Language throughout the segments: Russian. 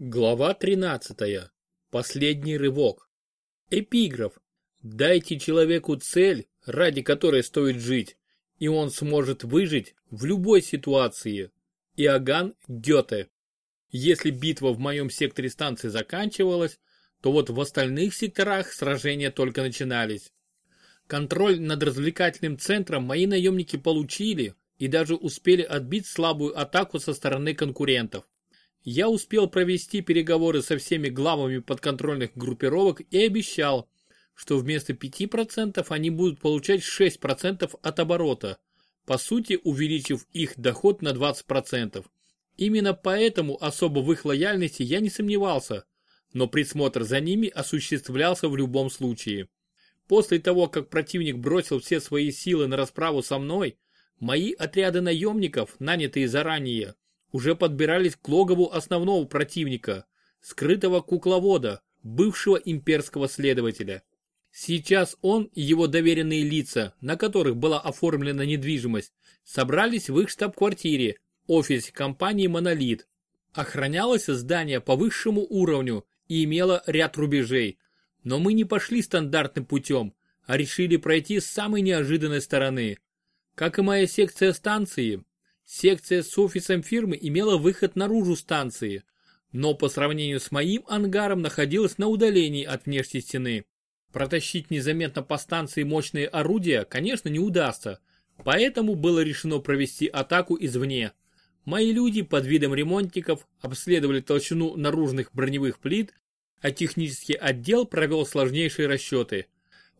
Глава 13. Последний рывок. Эпиграф. Дайте человеку цель, ради которой стоит жить, и он сможет выжить в любой ситуации. Иоганн Гёте. Если битва в моем секторе станции заканчивалась, то вот в остальных секторах сражения только начинались. Контроль над развлекательным центром мои наемники получили и даже успели отбить слабую атаку со стороны конкурентов. Я успел провести переговоры со всеми главами подконтрольных группировок и обещал, что вместо 5% они будут получать 6% от оборота, по сути увеличив их доход на 20%. Именно поэтому особо в их лояльности я не сомневался, но присмотр за ними осуществлялся в любом случае. После того, как противник бросил все свои силы на расправу со мной, мои отряды наемников, нанятые заранее, уже подбирались к логову основного противника, скрытого кукловода, бывшего имперского следователя. Сейчас он и его доверенные лица, на которых была оформлена недвижимость, собрались в их штаб-квартире, офисе компании «Монолит». Охранялось здание по высшему уровню и имело ряд рубежей. Но мы не пошли стандартным путем, а решили пройти с самой неожиданной стороны. Как и моя секция станции, Секция с офисом фирмы имела выход наружу станции, но по сравнению с моим ангаром находилась на удалении от внешней стены. Протащить незаметно по станции мощные орудия, конечно, не удастся, поэтому было решено провести атаку извне. Мои люди под видом ремонтников обследовали толщину наружных броневых плит, а технический отдел провел сложнейшие расчеты.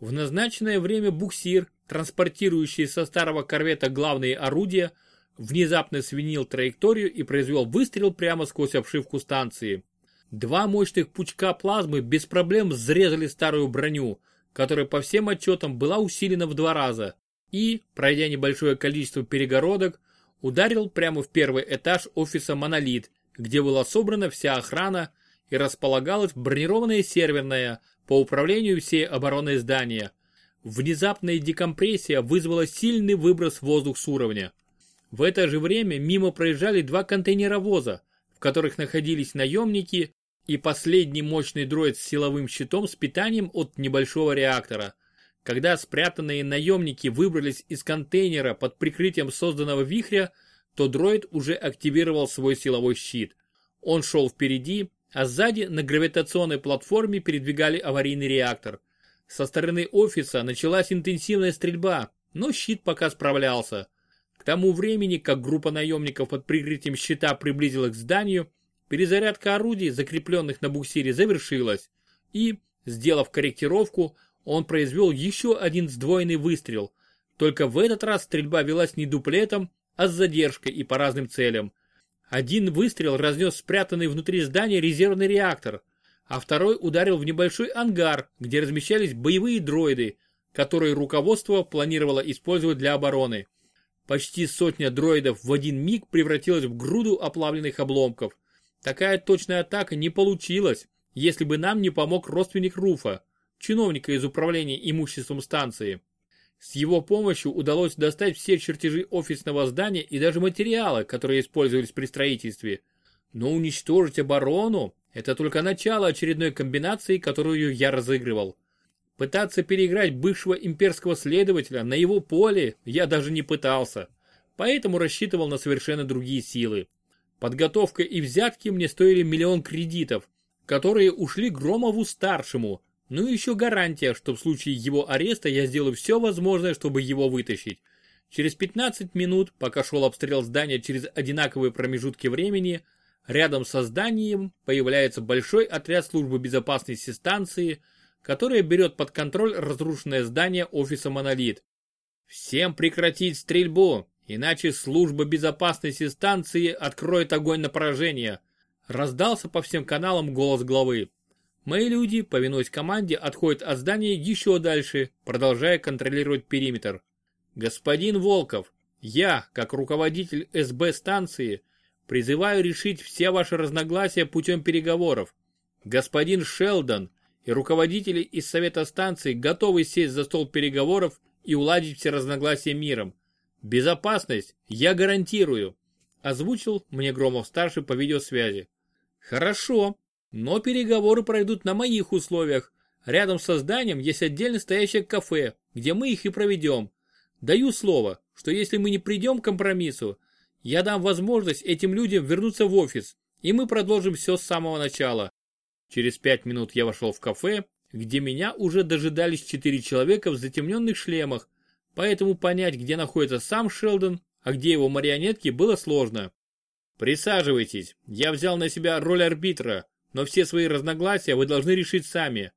В назначенное время буксир, транспортирующий со старого корвета главные орудия, внезапно свинил траекторию и произвел выстрел прямо сквозь обшивку станции. Два мощных пучка плазмы без проблем взрезали старую броню, которая по всем отчетам была усилена в два раза, и, пройдя небольшое количество перегородок, ударил прямо в первый этаж офиса «Монолит», где была собрана вся охрана и располагалась бронированная серверная по управлению всей обороной здания. Внезапная декомпрессия вызвала сильный выброс воздух с уровня. В это же время мимо проезжали два контейнеровоза, в которых находились наемники и последний мощный дроид с силовым щитом с питанием от небольшого реактора. Когда спрятанные наемники выбрались из контейнера под прикрытием созданного вихря, то дроид уже активировал свой силовой щит. Он шел впереди, а сзади на гравитационной платформе передвигали аварийный реактор. Со стороны офиса началась интенсивная стрельба, но щит пока справлялся. К тому времени, как группа наемников под прикрытием щита приблизилась к зданию, перезарядка орудий, закрепленных на буксире, завершилась. И, сделав корректировку, он произвел еще один сдвоенный выстрел. Только в этот раз стрельба велась не дуплетом, а с задержкой и по разным целям. Один выстрел разнес спрятанный внутри здания резервный реактор, а второй ударил в небольшой ангар, где размещались боевые дроиды, которые руководство планировало использовать для обороны. Почти сотня дроидов в один миг превратилась в груду оплавленных обломков. Такая точная атака не получилась, если бы нам не помог родственник Руфа, чиновника из управления имуществом станции. С его помощью удалось достать все чертежи офисного здания и даже материалы, которые использовались при строительстве. Но уничтожить оборону – это только начало очередной комбинации, которую я разыгрывал. Пытаться переиграть бывшего имперского следователя на его поле я даже не пытался, поэтому рассчитывал на совершенно другие силы. Подготовка и взятки мне стоили миллион кредитов, которые ушли Громову-старшему, ну и еще гарантия, что в случае его ареста я сделаю все возможное, чтобы его вытащить. Через 15 минут, пока шел обстрел здания через одинаковые промежутки времени, рядом со зданием появляется большой отряд службы безопасности станции – которая берет под контроль разрушенное здание офиса «Монолит». Всем прекратить стрельбу, иначе служба безопасности станции откроет огонь на поражение. Раздался по всем каналам голос главы. Мои люди, повинуясь команде, отходят от здания еще дальше, продолжая контролировать периметр. Господин Волков, я, как руководитель СБ станции, призываю решить все ваши разногласия путем переговоров. Господин Шелдон, и руководители из совета станции готовы сесть за стол переговоров и уладить все разногласия миром. Безопасность я гарантирую, озвучил мне Громов-старший по видеосвязи. Хорошо, но переговоры пройдут на моих условиях. Рядом со зданием есть отдельно стоящее кафе, где мы их и проведем. Даю слово, что если мы не придем к компромиссу, я дам возможность этим людям вернуться в офис, и мы продолжим все с самого начала. Через пять минут я вошел в кафе, где меня уже дожидались четыре человека в затемненных шлемах, поэтому понять, где находится сам Шелдон, а где его марионетки, было сложно. Присаживайтесь, я взял на себя роль арбитра, но все свои разногласия вы должны решить сами.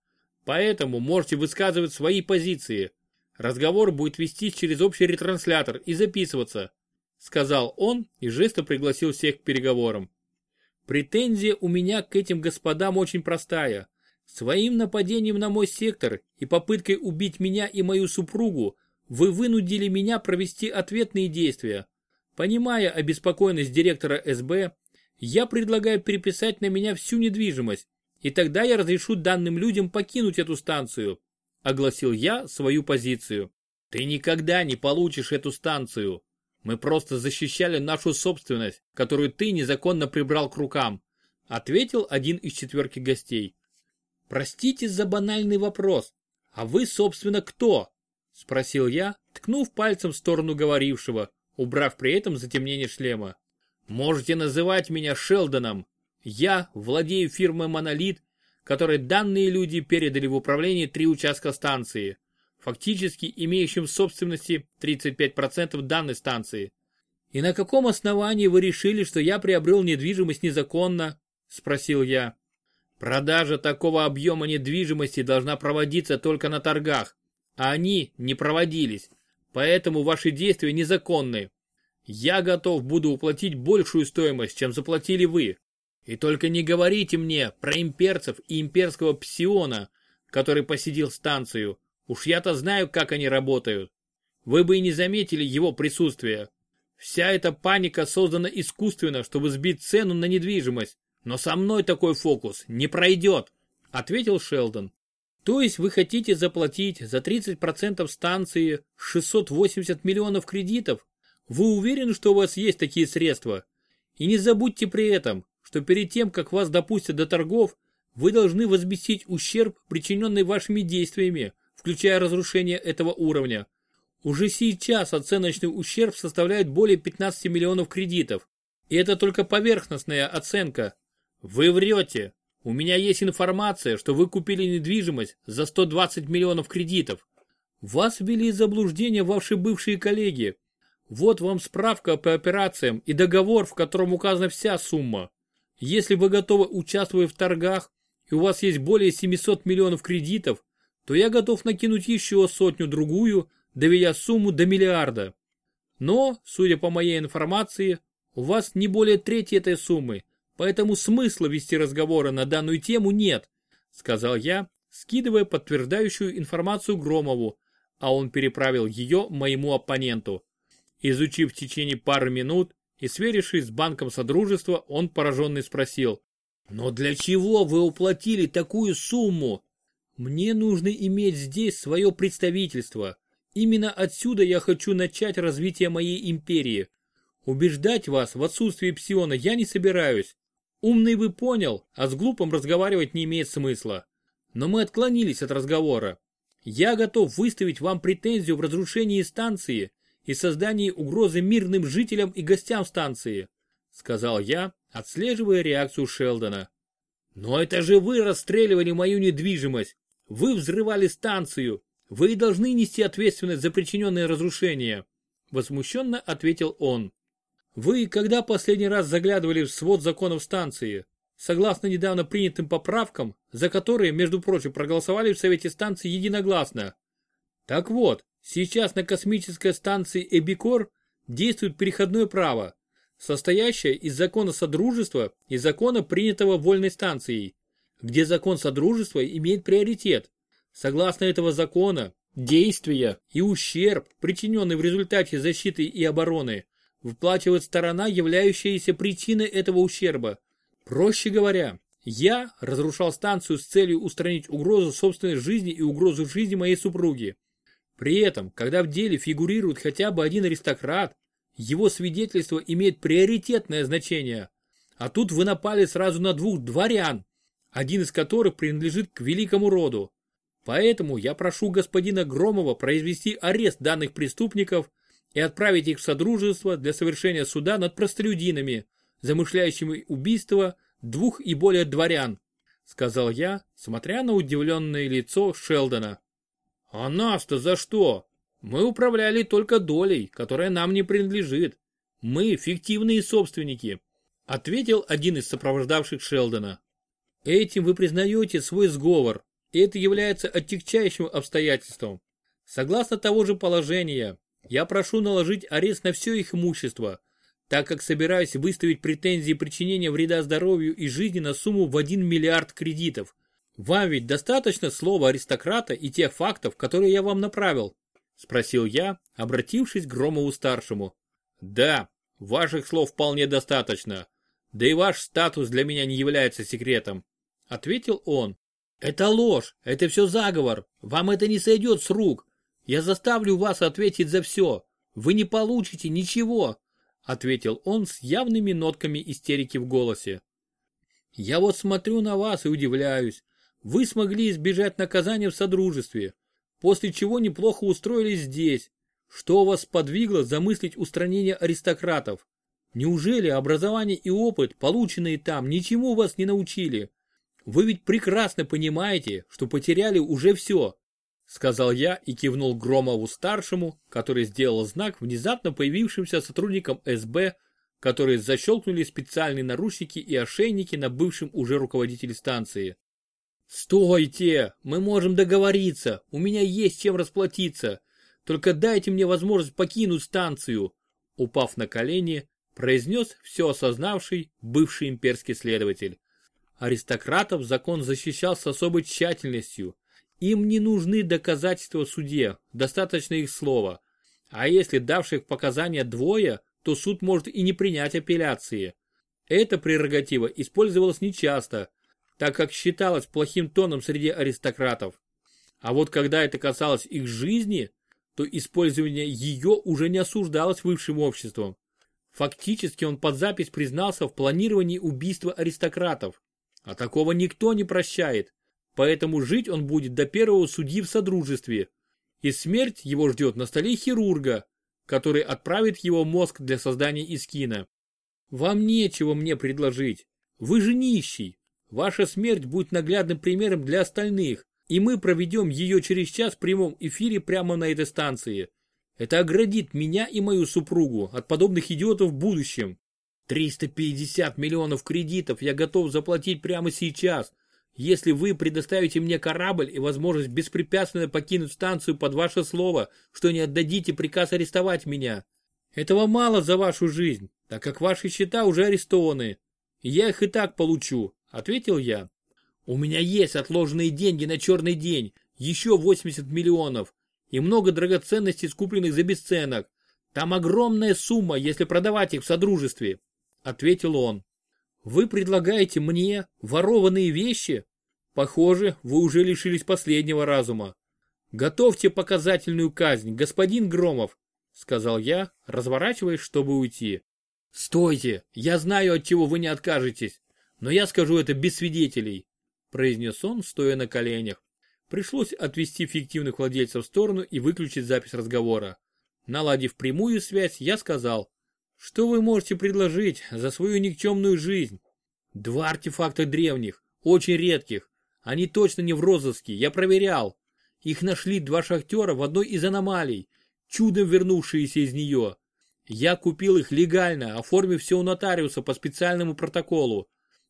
Поэтому можете высказывать свои позиции. Разговор будет вестись через общий ретранслятор и записываться, сказал он и жестом пригласил всех к переговорам. Претензия у меня к этим господам очень простая. Своим нападением на мой сектор и попыткой убить меня и мою супругу вы вынудили меня провести ответные действия. Понимая обеспокоенность директора СБ, я предлагаю переписать на меня всю недвижимость, и тогда я разрешу данным людям покинуть эту станцию. Огласил я свою позицию. Ты никогда не получишь эту станцию. Мы просто защищали нашу собственность, которую ты незаконно прибрал к рукам, ответил один из четверки гостей. Простите за банальный вопрос. А вы, собственно, кто? Спросил я, ткнув пальцем в сторону говорившего, убрав при этом затемнение шлема. Можете называть меня Шелдоном. Я владею фирмой Монолит, которой данные люди передали в управление три участка станции, фактически имеющим в собственности 35% данной станции. И на каком основании вы решили, что я приобрел недвижимость незаконно? Спросил я. Продажа такого объема недвижимости должна проводиться только на торгах, а они не проводились, поэтому ваши действия незаконны. Я готов буду уплатить большую стоимость, чем заплатили вы. И только не говорите мне про имперцев и имперского псиона, который посетил станцию. Уж я-то знаю, как они работают. Вы бы и не заметили его присутствия. Вся эта паника создана искусственно, чтобы сбить цену на недвижимость. Но со мной такой фокус не пройдет, ответил Шелдон. То есть вы хотите заплатить за 30% станции 680 миллионов кредитов? Вы уверены, что у вас есть такие средства? И не забудьте при этом, что перед тем, как вас допустят до торгов, вы должны возместить ущерб, причиненный вашими действиями, включая разрушение этого уровня. Уже сейчас оценочный ущерб составляет более 15 миллионов кредитов. И это только поверхностная оценка, вы врете. У меня есть информация, что вы купили недвижимость за 120 миллионов кредитов. Вас ввели заблуждение ваши бывшие коллеги. Вот вам справка по операциям и договор, в котором указана вся сумма. Если вы готовы участвовать в торгах и у вас есть более 700 миллионов кредитов, то я готов накинуть еще сотню-другую, доведя сумму до миллиарда. Но, судя по моей информации, у вас не более трети этой суммы, поэтому смысла вести разговоры на данную тему нет», сказал я, скидывая подтверждающую информацию Громову, а он переправил ее моему оппоненту. Изучив в течение пары минут и сверившись с банком Содружества, он пораженный спросил, «Но для чего вы уплатили такую сумму?» «Мне нужно иметь здесь свое представительство. Именно отсюда я хочу начать развитие моей империи. Убеждать вас в отсутствии псиона я не собираюсь. Умный вы понял, а с глупым разговаривать не имеет смысла. Но мы отклонились от разговора. Я готов выставить вам претензию в разрушении станции и создании угрозы мирным жителям и гостям станции, сказал я, отслеживая реакцию Шелдона. Но это же вы расстреливали мою недвижимость. Вы взрывали станцию. Вы должны нести ответственность за причиненные разрушения. Возмущенно ответил он. Вы когда последний раз заглядывали в свод законов станции? Согласно недавно принятым поправкам, за которые, между прочим, проголосовали в Совете станции единогласно. Так вот, сейчас на космической станции Эбикор действует переходное право, состоящее из закона Содружества и закона, принятого вольной станцией, где закон Содружества имеет приоритет. Согласно этого закона, действия и ущерб, причиненный в результате защиты и обороны, выплачивает сторона, являющаяся причиной этого ущерба. Проще говоря, я разрушал станцию с целью устранить угрозу собственной жизни и угрозу жизни моей супруги. При этом, когда в деле фигурирует хотя бы один аристократ, его свидетельство имеет приоритетное значение. А тут вы напали сразу на двух дворян, один из которых принадлежит к великому роду. Поэтому я прошу господина Громова произвести арест данных преступников и отправить их в Содружество для совершения суда над простолюдинами, замышляющими убийство двух и более дворян, сказал я, смотря на удивленное лицо Шелдона. А нас-то за что? Мы управляли только долей, которая нам не принадлежит. Мы фиктивные собственники, ответил один из сопровождавших Шелдона. Этим вы признаете свой сговор, и это является оттягчающим обстоятельством. Согласно того же положения, я прошу наложить арест на все их имущество, так как собираюсь выставить претензии причинения вреда здоровью и жизни на сумму в 1 миллиард кредитов. Вам ведь достаточно слова аристократа и тех фактов, которые я вам направил? Спросил я, обратившись к Громову-старшему. Да, ваших слов вполне достаточно. Да и ваш статус для меня не является секретом. Ответил он. Это ложь, это все заговор. Вам это не сойдет с рук. Я заставлю вас ответить за все. Вы не получите ничего. Ответил он с явными нотками истерики в голосе. Я вот смотрю на вас и удивляюсь. Вы смогли избежать наказания в Содружестве, после чего неплохо устроились здесь. Что вас подвигло замыслить устранение аристократов? Неужели образование и опыт, полученные там, ничему вас не научили? Вы ведь прекрасно понимаете, что потеряли уже все, сказал я и кивнул Громову-старшему, который сделал знак внезапно появившимся сотрудникам СБ, которые защелкнули специальные наручники и ошейники на бывшем уже руководителе станции. «Стойте! Мы можем договориться! У меня есть чем расплатиться! Только дайте мне возможность покинуть станцию!» Упав на колени, произнес все осознавший бывший имперский следователь. Аристократов закон защищал с особой тщательностью. Им не нужны доказательства в суде, достаточно их слова. А если давших показания двое, то суд может и не принять апелляции. Эта прерогатива использовалась нечасто, так как считалось плохим тоном среди аристократов. А вот когда это касалось их жизни, то использование ее уже не осуждалось высшим обществом. Фактически он под запись признался в планировании убийства аристократов. А такого никто не прощает, поэтому жить он будет до первого судьи в Содружестве. И смерть его ждет на столе хирурга, который отправит его мозг для создания искина. Вам нечего мне предложить. Вы же нищий. Ваша смерть будет наглядным примером для остальных, и мы проведем ее через час в прямом эфире прямо на этой станции. Это оградит меня и мою супругу от подобных идиотов в будущем. 350 миллионов кредитов я готов заплатить прямо сейчас, если вы предоставите мне корабль и возможность беспрепятственно покинуть станцию под ваше слово, что не отдадите приказ арестовать меня. Этого мало за вашу жизнь, так как ваши счета уже арестованы. я их и так получу, ответил я. У меня есть отложенные деньги на черный день, еще 80 миллионов и много драгоценностей, скупленных за бесценок. Там огромная сумма, если продавать их в Содружестве. — ответил он. «Вы предлагаете мне ворованные вещи? Похоже, вы уже лишились последнего разума. Готовьте показательную казнь, господин Громов», — сказал я, разворачиваясь, чтобы уйти. «Стойте, я знаю, от чего вы не откажетесь, но я скажу это без свидетелей», — произнес он, стоя на коленях. Пришлось отвести фиктивных владельцев в сторону и выключить запись разговора. Наладив прямую связь, я сказал, что вы можете предложить за свою никчемную жизнь? Два артефакта древних, очень редких. Они точно не в розыске, я проверял. Их нашли два шахтера в одной из аномалий, чудом вернувшиеся из нее. Я купил их легально, оформив все у нотариуса по специальному протоколу.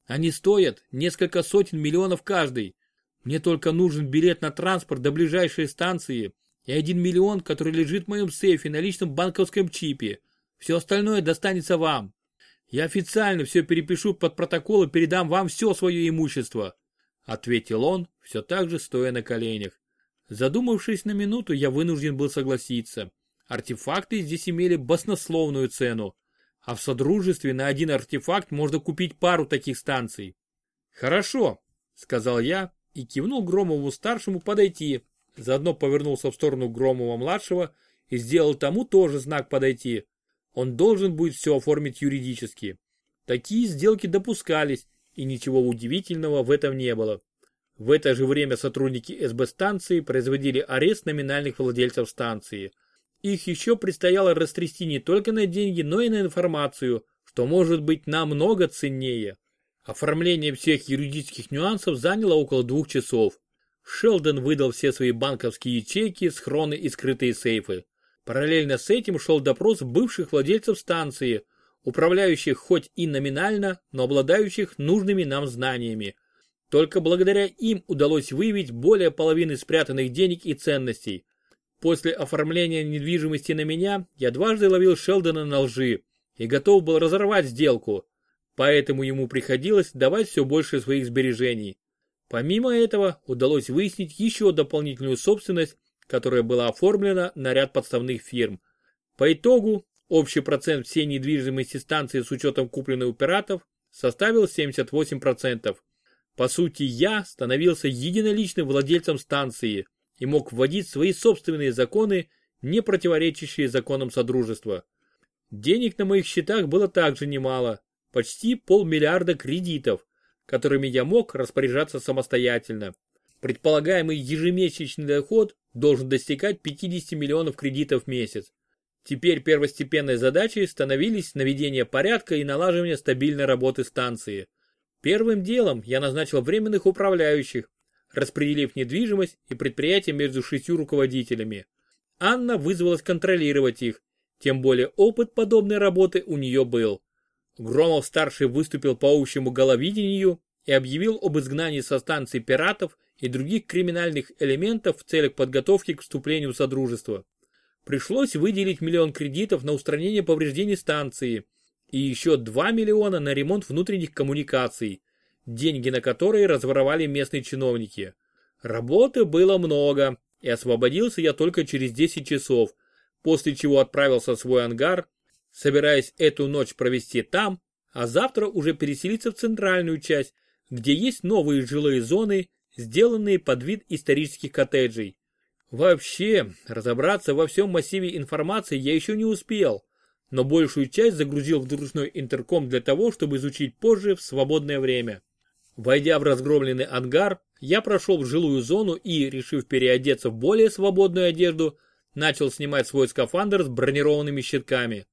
Они стоят несколько сотен миллионов каждый. Мне только нужен билет на транспорт до ближайшей станции и один миллион, который лежит в моем сейфе на личном банковском чипе. Все остальное достанется вам. Я официально все перепишу под протокол и передам вам все свое имущество», ответил он, все так же стоя на коленях. Задумавшись на минуту, я вынужден был согласиться. Артефакты здесь имели баснословную цену, а в Содружестве на один артефакт можно купить пару таких станций. «Хорошо», — сказал я и кивнул Громову-старшему подойти, заодно повернулся в сторону Громова-младшего и сделал тому тоже знак подойти. Он должен будет все оформить юридически. Такие сделки допускались, и ничего удивительного в этом не было. В это же время сотрудники СБ-станции производили арест номинальных владельцев станции. Их еще предстояло растрясти не только на деньги, но и на информацию, что может быть намного ценнее. Оформление всех юридических нюансов заняло около двух часов. Шелдон выдал все свои банковские ячейки, схроны и скрытые сейфы. Параллельно с этим шел допрос бывших владельцев станции, управляющих хоть и номинально, но обладающих нужными нам знаниями. Только благодаря им удалось выявить более половины спрятанных денег и ценностей. После оформления недвижимости на меня я дважды ловил Шелдона на лжи и готов был разорвать сделку, поэтому ему приходилось давать все больше своих сбережений. Помимо этого удалось выяснить еще дополнительную собственность, которая была оформлена на ряд подставных фирм. По итогу Общий процент всей недвижимости станции с учетом купленных у пиратов составил 78%. По сути, я становился единоличным владельцем станции и мог вводить свои собственные законы, не противоречащие законам Содружества. Денег на моих счетах было также немало, почти полмиллиарда кредитов, которыми я мог распоряжаться самостоятельно. Предполагаемый ежемесячный доход должен достигать 50 миллионов кредитов в месяц. Теперь первостепенной задачей становились наведение порядка и налаживание стабильной работы станции. Первым делом я назначил временных управляющих, распределив недвижимость и предприятие между шестью руководителями. Анна вызвалась контролировать их, тем более опыт подобной работы у нее был. Громов-старший выступил по общему головидению и объявил об изгнании со станции пиратов и других криминальных элементов в целях подготовки к вступлению в Содружество. Пришлось выделить миллион кредитов на устранение повреждений станции и еще 2 миллиона на ремонт внутренних коммуникаций, деньги на которые разворовали местные чиновники. Работы было много, и освободился я только через 10 часов, после чего отправился в свой ангар, собираясь эту ночь провести там, а завтра уже переселиться в центральную часть, где есть новые жилые зоны, сделанные под вид исторических коттеджей. Вообще, разобраться во всем массиве информации я еще не успел, но большую часть загрузил в дружной интерком для того, чтобы изучить позже в свободное время. Войдя в разгромленный ангар, я прошел в жилую зону и, решив переодеться в более свободную одежду, начал снимать свой скафандр с бронированными щитками.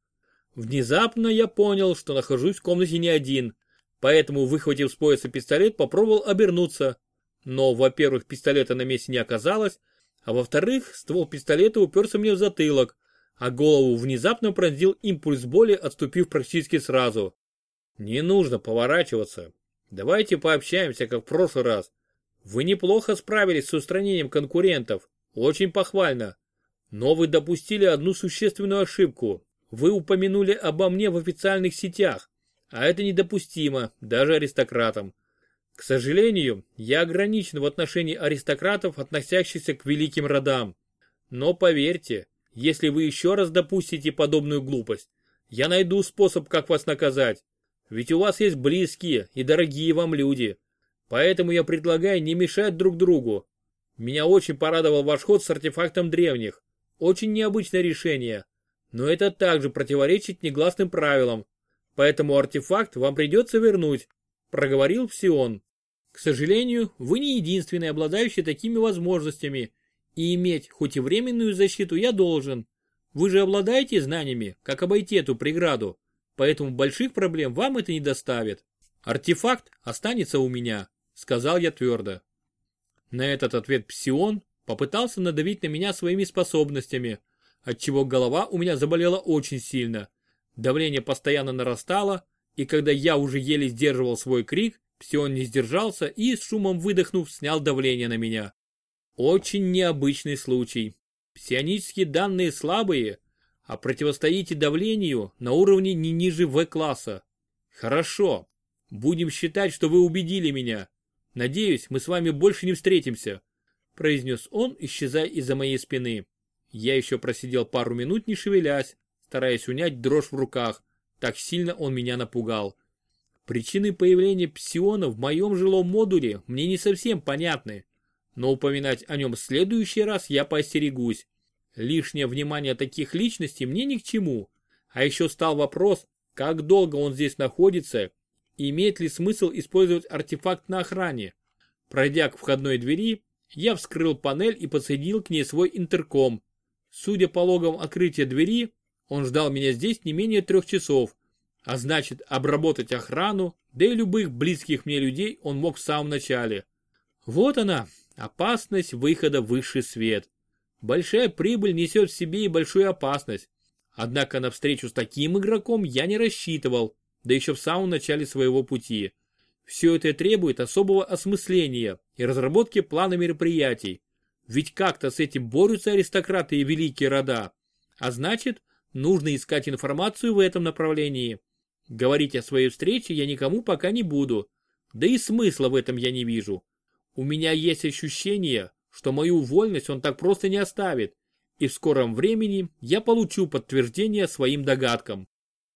Внезапно я понял, что нахожусь в комнате не один, поэтому, выхватив с пояса пистолет, попробовал обернуться. Но, во-первых, пистолета на месте не оказалось, а во-вторых, ствол пистолета уперся мне в затылок, а голову внезапно пронзил импульс боли, отступив практически сразу. Не нужно поворачиваться. Давайте пообщаемся, как в прошлый раз. Вы неплохо справились с устранением конкурентов. Очень похвально. Но вы допустили одну существенную ошибку. Вы упомянули обо мне в официальных сетях. А это недопустимо, даже аристократам. К сожалению, я ограничен в отношении аристократов, относящихся к великим родам. Но поверьте, если вы еще раз допустите подобную глупость, я найду способ, как вас наказать. Ведь у вас есть близкие и дорогие вам люди. Поэтому я предлагаю не мешать друг другу. Меня очень порадовал ваш ход с артефактом древних. Очень необычное решение. Но это также противоречит негласным правилам. Поэтому артефакт вам придется вернуть, проговорил Псион. К сожалению, вы не единственный обладающий такими возможностями, и иметь хоть и временную защиту я должен. Вы же обладаете знаниями, как обойти эту преграду, поэтому больших проблем вам это не доставит. Артефакт останется у меня, сказал я твердо. На этот ответ Псион попытался надавить на меня своими способностями, отчего голова у меня заболела очень сильно. Давление постоянно нарастало, и когда я уже еле сдерживал свой крик, Псион не сдержался и, с шумом выдохнув, снял давление на меня. Очень необычный случай. Псионические данные слабые, а противостоите давлению на уровне не ниже В-класса. Хорошо. Будем считать, что вы убедили меня. Надеюсь, мы с вами больше не встретимся, произнес он, исчезая из-за моей спины. Я еще просидел пару минут, не шевелясь, стараясь унять дрожь в руках. Так сильно он меня напугал. Причины появления псиона в моем жилом модуле мне не совсем понятны, но упоминать о нем в следующий раз я поостерегусь. Лишнее внимание таких личностей мне ни к чему. А еще стал вопрос, как долго он здесь находится и имеет ли смысл использовать артефакт на охране. Пройдя к входной двери, я вскрыл панель и подсоединил к ней свой интерком. Судя по логам открытия двери, он ждал меня здесь не менее трех часов, а значит обработать охрану, да и любых близких мне людей он мог в самом начале. Вот она, опасность выхода в высший свет. Большая прибыль несет в себе и большую опасность. Однако на встречу с таким игроком я не рассчитывал, да еще в самом начале своего пути. Все это требует особого осмысления и разработки плана мероприятий. Ведь как-то с этим борются аристократы и великие рода. А значит, нужно искать информацию в этом направлении. Говорить о своей встрече я никому пока не буду. Да и смысла в этом я не вижу. У меня есть ощущение, что мою вольность он так просто не оставит, и в скором времени я получу подтверждение своим догадкам.